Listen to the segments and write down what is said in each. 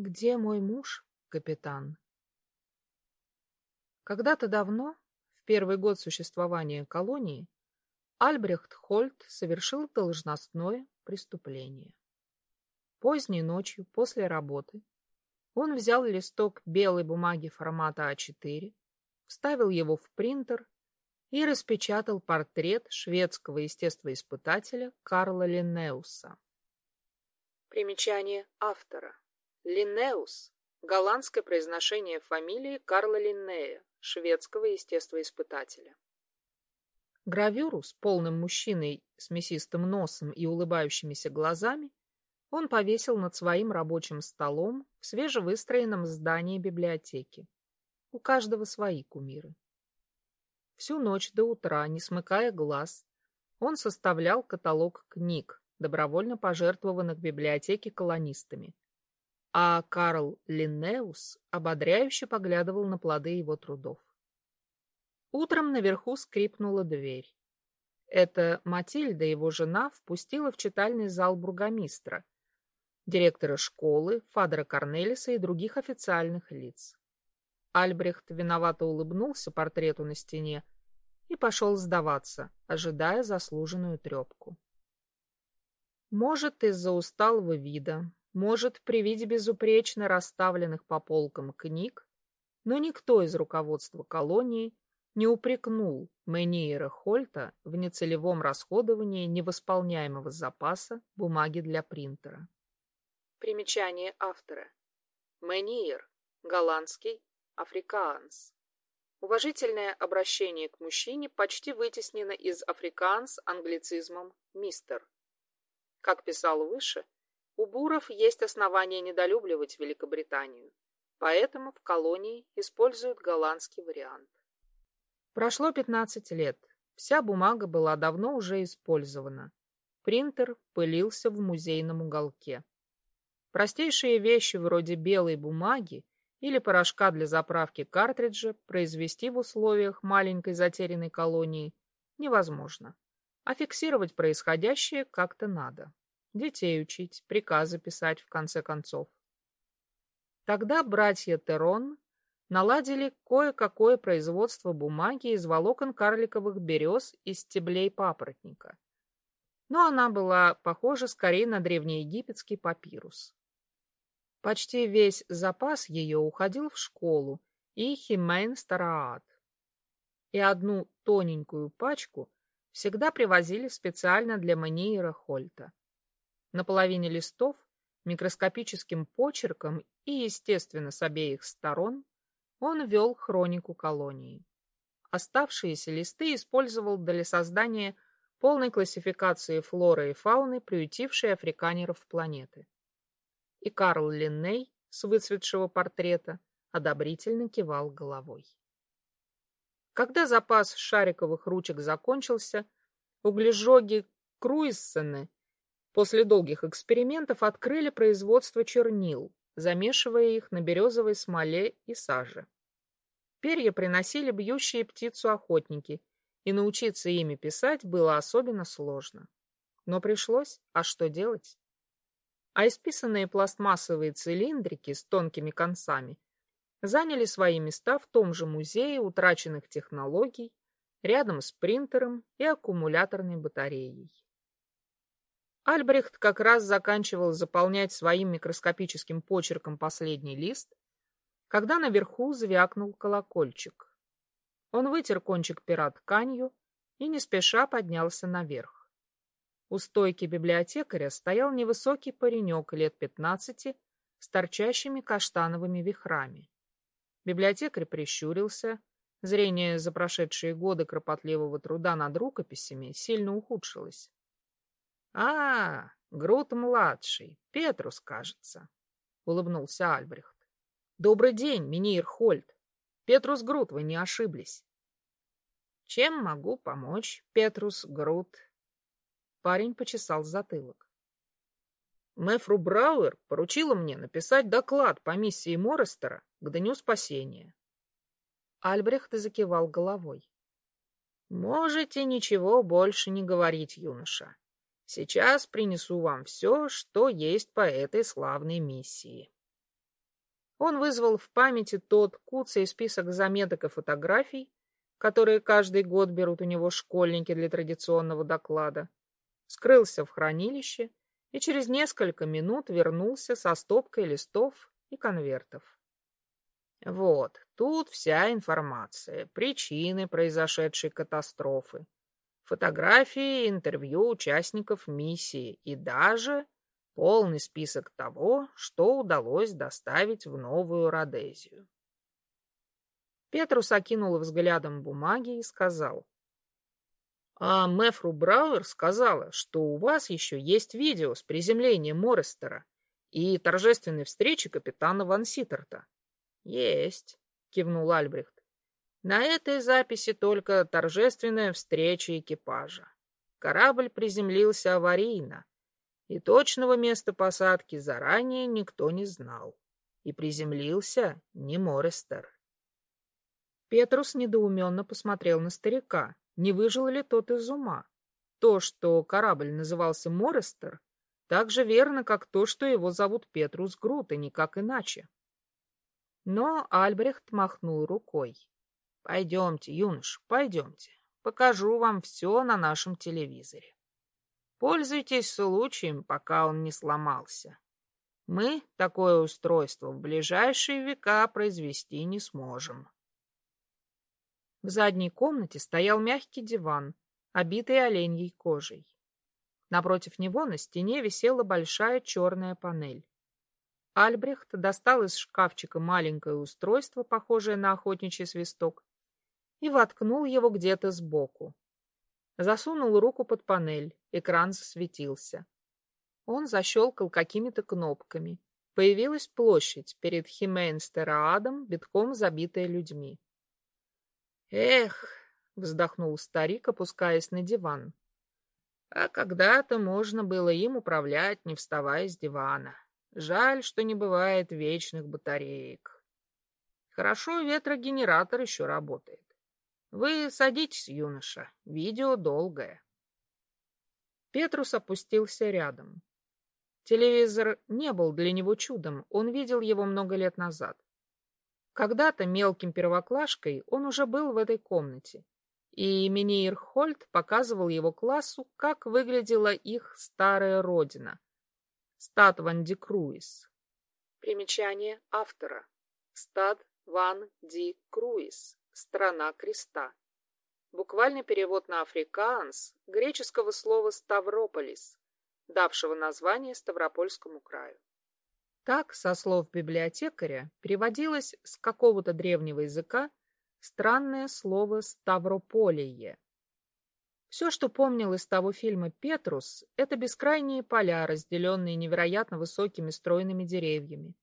Где мой муж, капитан? Когда-то давно, в первый год существования колонии, Альбрехт Хольт совершил должностное преступление. Поздней ночью, после работы, он взял листок белой бумаги формата А4, вставил его в принтер и распечатал портрет шведского естествоиспытателя Карла Линнеуса. Примечание автора. Линнеус – голландское произношение фамилии Карла Линнея, шведского естествоиспытателя. Гравюру с полным мужчиной с мясистым носом и улыбающимися глазами он повесил над своим рабочим столом в свежевыстроенном здании библиотеки. У каждого свои кумиры. Всю ночь до утра, не смыкая глаз, он составлял каталог книг, добровольно пожертвованных библиотеке колонистами. А Карл Линнеус ободряюще поглядывал на плоды его трудов. Утром наверху скрипнула дверь. Это Матильда, его жена, впустила в читальный зал бургомистра, директора школы, Фадера Корнелиса и других официальных лиц. Альбрехт виновато улыбнулся портрету на стене и пошел сдаваться, ожидая заслуженную трепку. Может, из-за усталого вида, может, при виде безупречно расставленных по полкам книг, но никто из руководства колонии не упрекнул Мениера Хольта в нецелевом расходовании невосполняемого запаса бумаги для принтера. Примечание автора. Мениер, голландский, африкаанс. Уважительное обращение к мужчине почти вытеснено из африкаанс англицизмом «мистер». Как писал выше, у буров есть основания недолюбливать Великобританию, поэтому в колонии используют голландский вариант. Прошло 15 лет. Вся бумага была давно уже использована. Принтер пылился в музейном уголке. Простейшие вещи вроде белой бумаги или порошка для заправки картриджа произвести в условиях маленькой затерянной колонии невозможно. А фиксировать происходящее как-то надо. Детей учить, приказы писать в конце концов. Тогда братья Терон наладили кое-какое производство бумаги из волокон карликовых берез и стеблей папоротника. Но она была похожа скорее на древнеегипетский папирус. Почти весь запас ее уходил в школу и химейн стараат. И одну тоненькую пачку всегда привозили специально для Маниера Хольта. На половине листов микроскопическим почерком и, естественно, с обеих сторон он вел хронику колонии. Оставшиеся листы использовал для создания полной классификации флоры и фауны, приютившей африканеров планеты. И Карл Линней с выцветшего портрета одобрительно кивал головой. Когда запас шариковых ручек закончился, углежоги Круиссены после долгих экспериментов открыли производство чернил, замешивая их на березовой смоле и саже. Перья приносили бьющие птицу охотники, и научиться ими писать было особенно сложно. Но пришлось, а что делать? А исписанные пластмассовые цилиндрики с тонкими концами заняли свои места в том же музее утраченных технологий, рядом с принтером и аккумуляторной батареей. Альбрехт как раз заканчивал заполнять своим микроскопическим почерком последний лист, когда наверху звякнул колокольчик. Он вытер кончик пера тканью и не спеша поднялся наверх. У стойки библиотекаря стоял невысокий паренек лет пятнадцати с торчащими каштановыми вихрами. Библиотекарь прищурился, зрение за прошедшие годы кропотливого труда над рукописями сильно ухудшилось. А, Грут-младший, Петрус, кажется, улыбнулся Альбрехт. Добрый день, Минир Хольт. Петрус Грут, вы не ошиблись. Чем могу помочь, Петрус Грут? Парень почесал затылок. Мэфру Брауэр поручила мне написать доклад по миссии Моррестера к Дню Спасения. Альбрехт закивал головой. Можете ничего больше не говорить, юноша. Сейчас принесу вам все, что есть по этой славной миссии. Он вызвал в памяти тот куцый список заметок и фотографий, которые каждый год берут у него школьники для традиционного доклада, скрылся в хранилище и через несколько минут вернулся со стопкой листов и конвертов. Вот, тут вся информация, причины произошедшей катастрофы, фотографии интервью участников миссии и даже полный список того, что удалось доставить в Новую Родезию. Петрус окинул взглядом бумаги и сказал. А Мэфру Брауэр сказала, что у вас еще есть видео с приземлением Моррестера и торжественной встречи капитана Ван Ситтерта. Есть, кивнул Альбрехт. На этой записи только торжественная встреча экипажа. Корабль приземлился аварийно, и точного места посадки заранее никто не знал. И приземлился не Морестер. Петрус недоуменно посмотрел на старика. Не выжил ли тот из ума? То, что корабль назывался Морестер, так же верно, как то, что его зовут Петрус Грут, и никак иначе. Но Альбрехт махнул рукой. «Пойдемте, юнош, пойдемте. Покажу вам все на нашем телевизоре. Пользуйтесь случаем, пока он не сломался. Мы такое устройство в ближайшие века произвести не сможем. В задней комнате стоял мягкий диван, обитый оленьей кожей. Напротив него на стене висела большая черная панель. Альбрехт достал из шкафчика маленькое устройство, похожее на охотничий свисток, и воткнул его где-то сбоку. Засунул руку под панель, экран засветился. Он защелкал какими-то кнопками. Появилась площадь перед Хименстераадом, битком забитая людьми. «Эх!» — вздохнул старик, опускаясь на диван. «А когда-то можно было им управлять, не вставая с дивана. Жаль, что не бывает вечных батареек. Хорошо, ветрогенератор еще работает. Вы садитесь, юноша, видео долгое. Петрус опустился рядом. Телевизор не был для него чудом, он видел его много лет назад. Когда-то мелким первоклашкой он уже был в этой комнате, и Минеир Хольт показывал его классу, как выглядела их старая родина — стад Ван Ди Круиз. Примечание автора. Стад Ван Ди Круиз страна креста. Буквальный перевод на африкаанс греческого слова «ставрополис», давшего название Ставропольскому краю. Так, со слов библиотекаря, переводилось с какого-то древнего языка странное слово «ставрополие». Все, что помнил из того фильма «Петрус», это бескрайние поля, разделенные невероятно высокими стройными деревьями,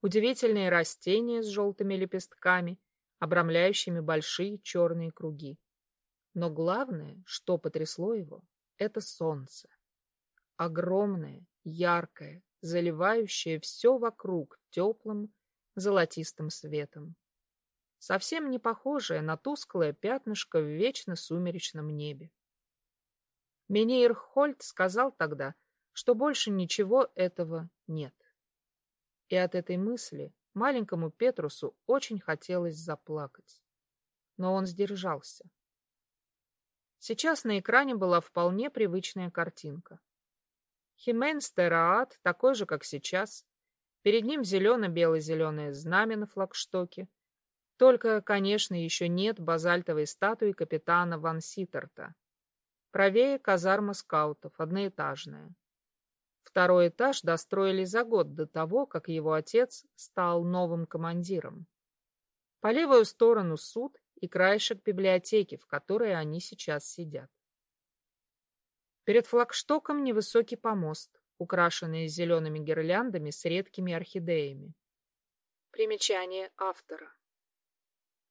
удивительные растения с желтыми лепестками – обрамляющими большие черные круги. Но главное, что потрясло его, это солнце. Огромное, яркое, заливающее все вокруг теплым золотистым светом. Совсем не похожее на тусклое пятнышко в вечно сумеречном небе. Менейр Хольт сказал тогда, что больше ничего этого нет. И от этой мысли Маленькому Петрусу очень хотелось заплакать. Но он сдержался. Сейчас на экране была вполне привычная картинка. Химен Стераат, такой же, как сейчас. Перед ним зелено-бело-зеленое знамя на флагштоке. Только, конечно, еще нет базальтовой статуи капитана Ван Ситтерта. Правее казарма скаутов, одноэтажная. Второй этаж достроили за год до того, как его отец стал новым командиром. По левую сторону суд и краешек библиотеки, в которой они сейчас сидят. Перед флагштоком невысокий помост, украшенный зелеными гирляндами с редкими орхидеями. Примечание автора.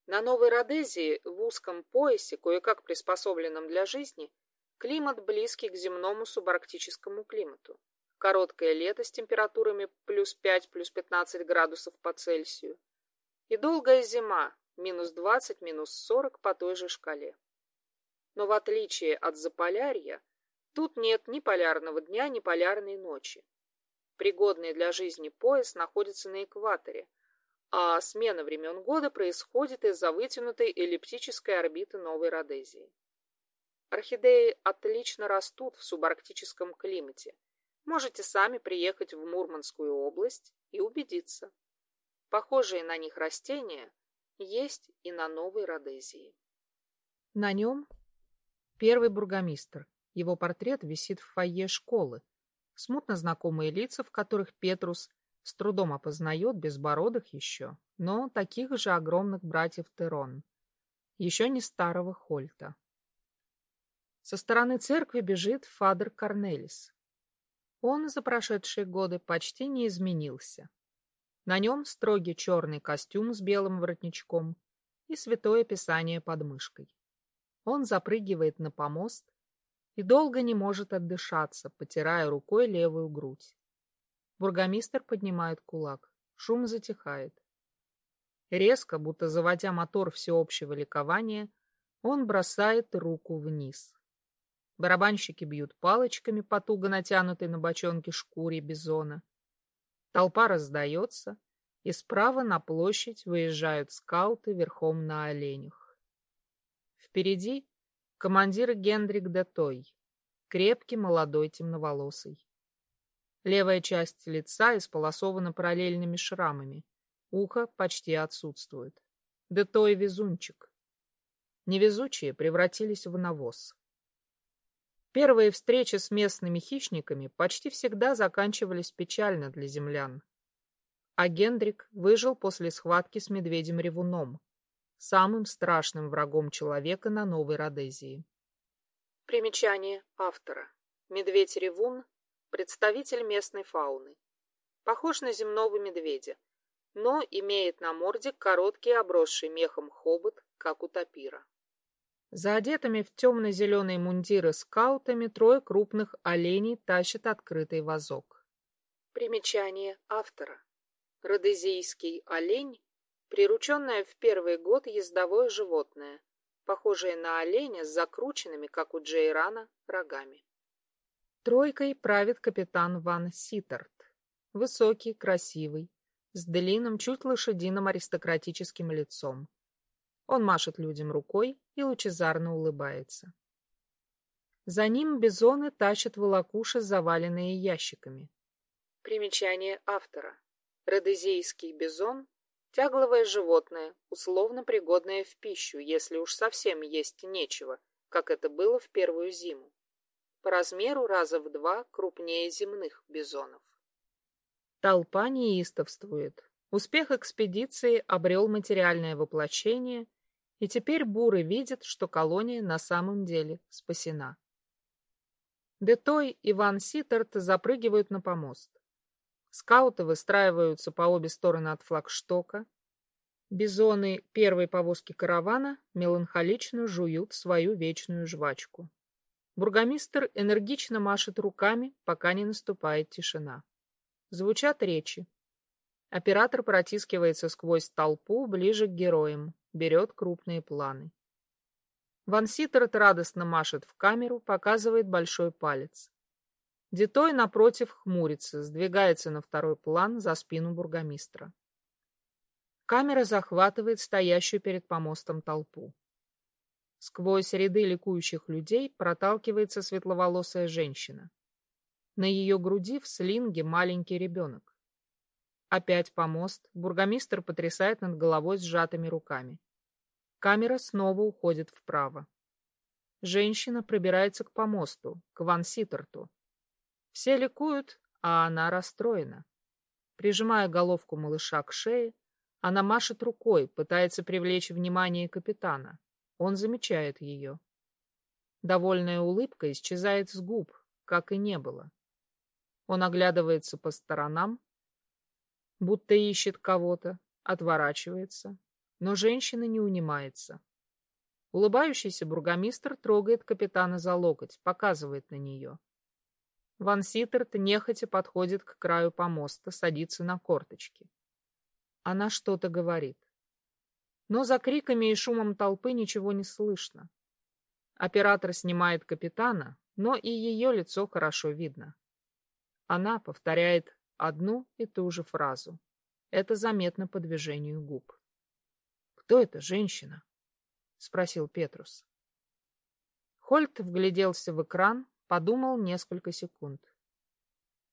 На Новой Родезии, в узком поясе, кое-как приспособленном для жизни, климат близкий к земному субарктическому климату. Короткое лето с температурами плюс 5, плюс 15 градусов по Цельсию. И долгая зима, минус 20, минус 40 по той же шкале. Но в отличие от Заполярья, тут нет ни полярного дня, ни полярной ночи. Пригодный для жизни пояс находится на экваторе, а смена времен года происходит из-за вытянутой эллиптической орбиты Новой Родезии. Орхидеи отлично растут в субарктическом климате. Можете сами приехать в Мурманскую область и убедиться. Похожие на них растения есть и на Новой Родезии. На нем первый бургомистр. Его портрет висит в фойе школы. Смутно знакомые лица, в которых Петрус с трудом опознает безбородых еще, но таких же огромных братьев Терон. Еще не старого Хольта. Со стороны церкви бежит Фадер Корнелис. Он за прошедшие годы почти не изменился. На нем строгий черный костюм с белым воротничком и святое писание под мышкой. Он запрыгивает на помост и долго не может отдышаться, потирая рукой левую грудь. Бургомистр поднимает кулак. Шум затихает. Резко, будто заводя мотор всеобщего ликования, он бросает руку вниз. Барабанщики бьют палочками по туго натянутой на бочонке шкуре бизона. Толпа раздается, и справа на площадь выезжают скауты верхом на оленях. Впереди командир Гендрик Детой, крепкий молодой темноволосый. Левая часть лица исполосована параллельными шрамами. Ухо почти отсутствует. Да то и везунчик. Невезучие превратились в навоз. Первые встречи с местными хищниками почти всегда заканчивались печально для землян. А Гендрик выжил после схватки с медведем-ревуном, самым страшным врагом человека на Новой Родезии. Примечание автора. Медведь-ревун Представитель местной фауны. Похож на земного медведя, но имеет на морде короткий обросший мехом хобот, как у тапира. За одетыми в темно-зеленые мундиры скаутами трое крупных оленей тащат открытый вазок. Примечание автора. Родезийский олень – прирученное в первый год ездовое животное, похожее на оленя с закрученными, как у Джейрана, рогами. Тройкой правит капитан Ван Ситтерт. Высокий, красивый, с длинным, чуть лошадиным аристократическим лицом. Он машет людям рукой и лучезарно улыбается. За ним бизоны тащат волокуши, заваленные ящиками. Примечание автора. Родезийский бизон – тягловое животное, условно пригодное в пищу, если уж совсем есть нечего, как это было в первую зиму по размеру раза в два крупнее земных бизонов. Толпа неистовствует. Успех экспедиции обрел материальное воплощение, и теперь буры видят, что колония на самом деле спасена. Детой и Ван Ситтерт запрыгивают на помост. Скауты выстраиваются по обе стороны от флагштока. Бизоны первой повозки каравана меланхолично жуют свою вечную жвачку. Бургомистр энергично машет руками, пока не наступает тишина. Звучат речи. Оператор протискивается сквозь толпу ближе к героям, берет крупные планы. Ван Ситтерт радостно машет в камеру, показывает большой палец. Детой, напротив, хмурится, сдвигается на второй план за спину бургомистра. Камера захватывает стоящую перед помостом толпу. Сквозь ряды ликующих людей проталкивается светловолосая женщина. На ее груди в слинге маленький ребенок. Опять помост, бургомистр потрясает над головой сжатыми руками. Камера снова уходит вправо. Женщина пробирается к помосту, к Ван Ситерту. Все ликуют, а она расстроена. Прижимая головку малыша к шее, она машет рукой, пытается привлечь внимание капитана. Он замечает ее. Довольная улыбка исчезает с губ, как и не было. Он оглядывается по сторонам, будто ищет кого-то, отворачивается, но женщина не унимается. Улыбающийся бургомистр трогает капитана за локоть, показывает на нее. Ван Ситтерт нехотя подходит к краю помоста, садится на корточки. Она что-то говорит но за криками и шумом толпы ничего не слышно. Оператор снимает капитана, но и ее лицо хорошо видно. Она повторяет одну и ту же фразу. Это заметно по движению губ. «Кто эта женщина?» — спросил Петрус. Хольт вгляделся в экран, подумал несколько секунд.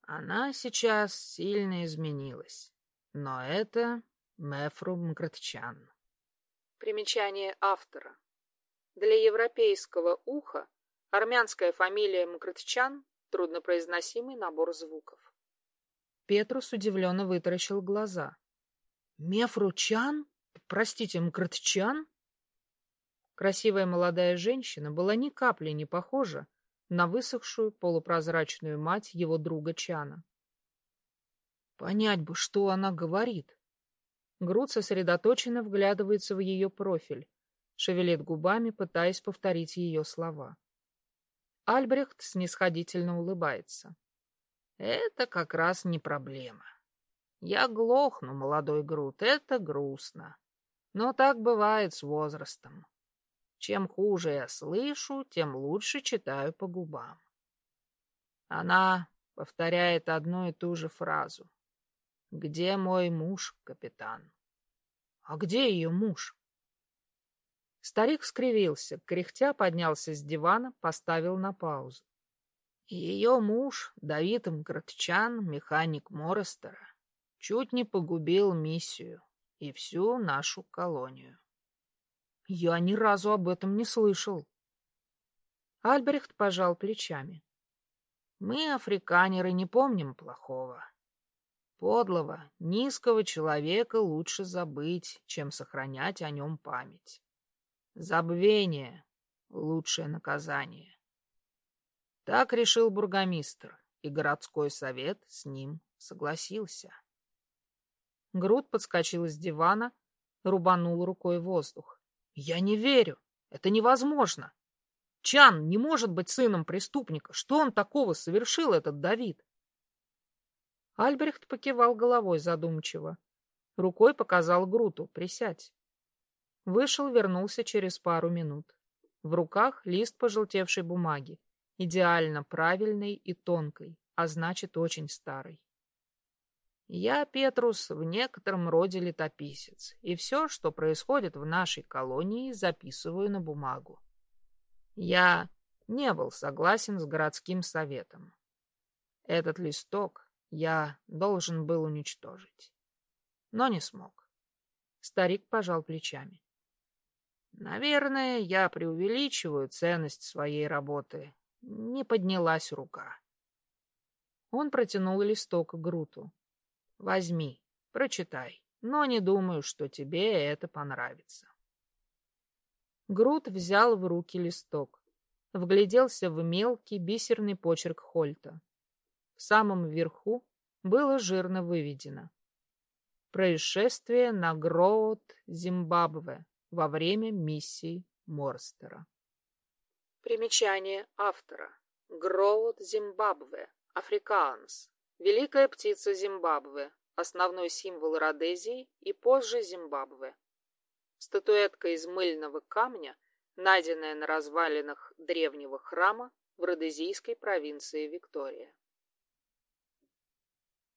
Она сейчас сильно изменилась, но это Мефру Мкратчан. Примечание автора. Для европейского уха армянская фамилия Мкратчан — труднопроизносимый набор звуков. Петрус удивленно вытаращил глаза. «Мефручан? Простите, Мкратчан?» Красивая молодая женщина была ни капли не похожа на высохшую полупрозрачную мать его друга Чана. Понять бы, что она говорит. Груд сосредоточенно вглядывается в ее профиль, шевелит губами, пытаясь повторить ее слова. Альбрехт снисходительно улыбается. Это как раз не проблема. Я глохну, молодой Груд, это грустно. Но так бывает с возрастом. Чем хуже я слышу, тем лучше читаю по губам. Она повторяет одну и ту же фразу. «Где мой муж, капитан?» «А где ее муж?» Старик скривился, кряхтя поднялся с дивана, поставил на паузу. Ее муж, Давид Мкратчан, механик Морестера, чуть не погубил миссию и всю нашу колонию. Я ни разу об этом не слышал. Альбрехт пожал плечами. Мы, африканеры, не помним плохого. Подлого, низкого человека лучше забыть, чем сохранять о нем память. Забвение — лучшее наказание. Так решил бургомистр, и городской совет с ним согласился. Груд подскочил с дивана, рубанул рукой воздух. Я не верю. Это невозможно. Чан не может быть сыном преступника. Что он такого совершил, этот Давид? Альбрехт покивал головой задумчиво. Рукой показал Груту. Присядь. Вышел, вернулся через пару минут. В руках лист пожелтевшей бумаги. Идеально правильной и тонкой, а значит, очень старый. Я, Петрус, в некотором роде летописец, и все, что происходит в нашей колонии, записываю на бумагу. Я не был согласен с городским советом. Этот листок я должен был уничтожить, но не смог. Старик пожал плечами. Наверное, я преувеличиваю ценность своей работы. Не поднялась рука. Он протянул листок к Груту. Возьми, прочитай, но не думаю, что тебе это понравится. Грут взял в руки листок, вгляделся в мелкий бисерный почерк Хольта. В самом верху было жирно выведено. Происшествие на Гроот, Зимбабве, во время миссии Морстера. Примечание автора. Гроут, Зимбабве, Африкаанс, Великая птица Зимбабве, основной символ Родезии и позже Зимбабве. Статуэтка из мыльного камня, найденная на развалинах древнего храма в родезийской провинции Виктория.